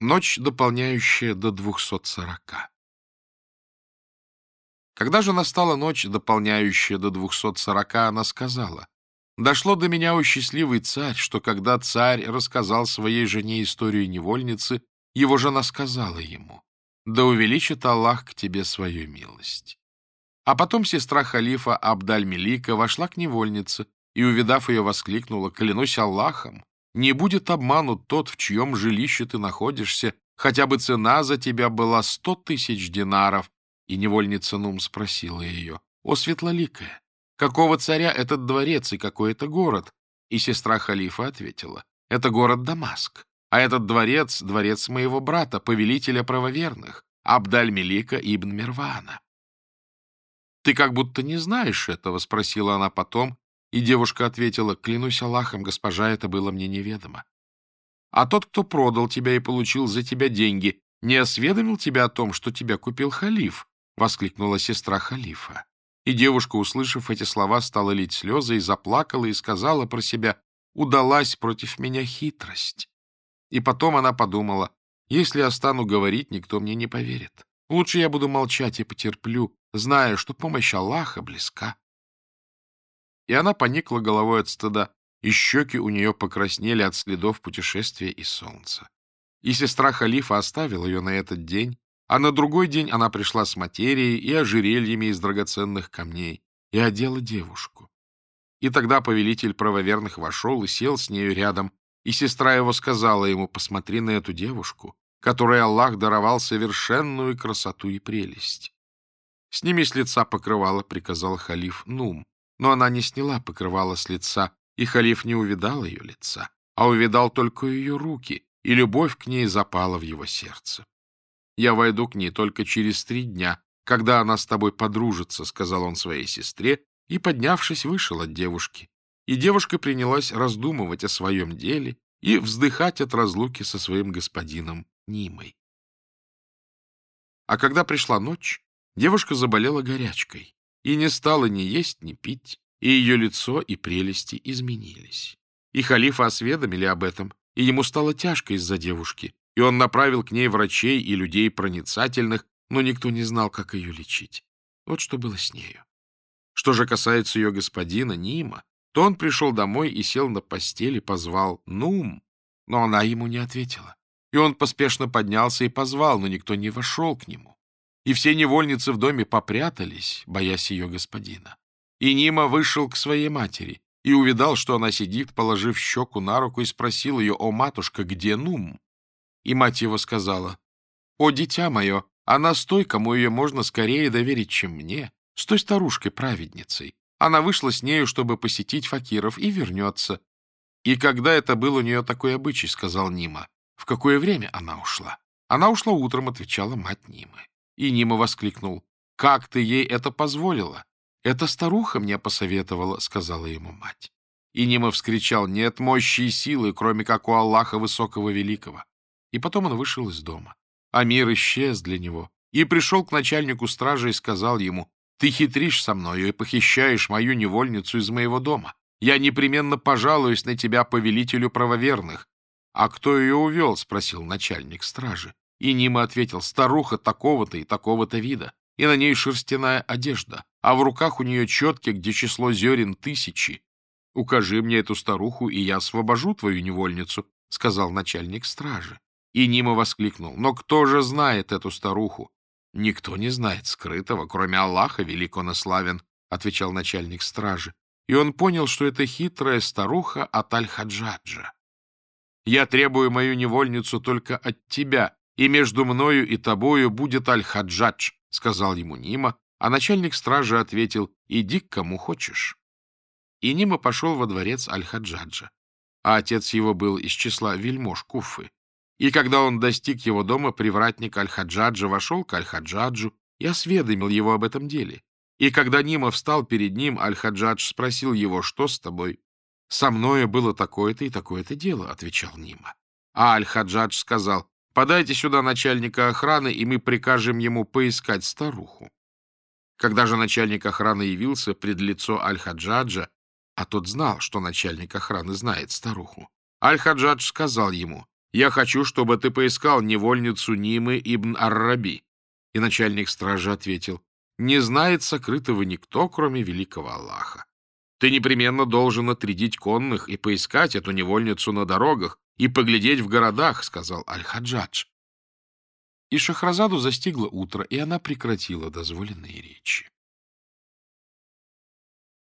Ночь, дополняющая до 240. Когда же настала ночь, дополняющая до 240, она сказала, «Дошло до меня, о счастливый царь, что когда царь рассказал своей жене историю невольницы, его жена сказала ему, «Да увеличит Аллах к тебе свою милость». А потом сестра халифа Абдаль-Мелика вошла к невольнице и, увидав ее, воскликнула, «Клянусь Аллахом, не будет обманут тот, в чьем жилище ты находишься, хотя бы цена за тебя была сто тысяч динаров. И невольница Нум спросила ее, «О, Светлоликая, какого царя этот дворец и какой это город?» И сестра халифа ответила, «Это город Дамаск, а этот дворец — дворец моего брата, повелителя правоверных, Абдальмелика ибн Мирвана». «Ты как будто не знаешь этого», — спросила она потом, и девушка ответила, «Клянусь Аллахом, госпожа, это было мне неведомо. А тот, кто продал тебя и получил за тебя деньги, не осведомил тебя о том, что тебя купил халиф?» — воскликнула сестра халифа. И девушка, услышав эти слова, стала лить слезы и заплакала, и сказала про себя, «Удалась против меня хитрость». И потом она подумала, «Если я стану говорить, никто мне не поверит. Лучше я буду молчать и потерплю, зная, что помощь Аллаха близка». И она поникла головой от стыда, и щеки у нее покраснели от следов путешествия и солнца. И сестра халифа оставила ее на этот день, а на другой день она пришла с материей и ожерельями из драгоценных камней и одела девушку. И тогда повелитель правоверных вошел и сел с нею рядом, и сестра его сказала ему, посмотри на эту девушку, которой Аллах даровал совершенную красоту и прелесть. «Сними с лица покрывало», — приказал халиф Нум, но она не сняла покрывала с лица, и халиф не увидал ее лица, а увидал только ее руки, и любовь к ней запала в его сердце. «Я войду к ней только через три дня, когда она с тобой подружится», — сказал он своей сестре, и, поднявшись, вышел от девушки. И девушка принялась раздумывать о своем деле и вздыхать от разлуки со своим господином Нимой. А когда пришла ночь, девушка заболела горячкой и не стала ни есть, ни пить, и ее лицо и прелести изменились. И халифа осведомили об этом, и ему стало тяжко из-за девушки, и он направил к ней врачей и людей проницательных, но никто не знал, как ее лечить. Вот что было с нею. Что же касается ее господина Нима, то он пришел домой и сел на постели, позвал «Нум», но она ему не ответила. И он поспешно поднялся и позвал, но никто не вошел к нему и все невольницы в доме попрятались, боясь ее господина. И Нима вышел к своей матери и увидал, что она сидит, положив щеку на руку, и спросил ее, «О, матушка, где Нум?» И мать его сказала, «О, дитя мое, она с той, кому ее можно скорее доверить, чем мне, с той старушкой-праведницей. Она вышла с нею, чтобы посетить факиров, и вернется». «И когда это был у нее такой обычай?» — сказал Нима. «В какое время она ушла?» «Она ушла утром», — отвечала мать Нимы. И Нима воскликнул. «Как ты ей это позволила?» «Это старуха мне посоветовала», — сказала ему мать. И Нима вскричал, «Нет мощи и силы, кроме как у Аллаха Высокого Великого». И потом он вышел из дома. А мир исчез для него. И пришел к начальнику стражи и сказал ему, «Ты хитришь со мною и похищаешь мою невольницу из моего дома. Я непременно пожалуюсь на тебя повелителю правоверных». «А кто ее увел?» — спросил начальник стражи. И Нима ответил, старуха такого-то и такого-то вида, и на ней шерстяная одежда, а в руках у нее четки, где число зерен тысячи. Укажи мне эту старуху, и я освобожу твою невольницу, — сказал начальник стражи. И Нима воскликнул, но кто же знает эту старуху? Никто не знает скрытого, кроме Аллаха, велик он и славен, — отвечал начальник стражи. И он понял, что это хитрая старуха от Аль-Хаджаджа. «Я требую мою невольницу только от тебя», и между мною и тобою будет Аль-Хаджадж», — сказал ему Нима, а начальник стражи ответил «Иди к кому хочешь». И Нима пошел во дворец Аль-Хаджаджа, а отец его был из числа вельмож Куфы. И когда он достиг его дома, привратник Аль-Хаджаджа вошел к Аль-Хаджаджу и осведомил его об этом деле. И когда Нима встал перед ним, Аль-Хаджадж спросил его, что с тобой? «Со мною было такое-то и такое-то дело», — отвечал Нима. А Аль-Хаджадж сказал, Подайте сюда начальника охраны, и мы прикажем ему поискать старуху. Когда же начальник охраны явился пред лицо Аль-Хаджаджа, а тот знал, что начальник охраны знает старуху, Аль-Хаджадж сказал ему, «Я хочу, чтобы ты поискал невольницу Нимы ибн Ар-Раби». И начальник стражи ответил, «Не знает сокрытого никто, кроме великого Аллаха. Ты непременно должен отрядить конных и поискать эту невольницу на дорогах, и поглядеть в городах», — сказал Аль-Хаджадж. И Шахразаду застигло утро, и она прекратила дозволенные речи.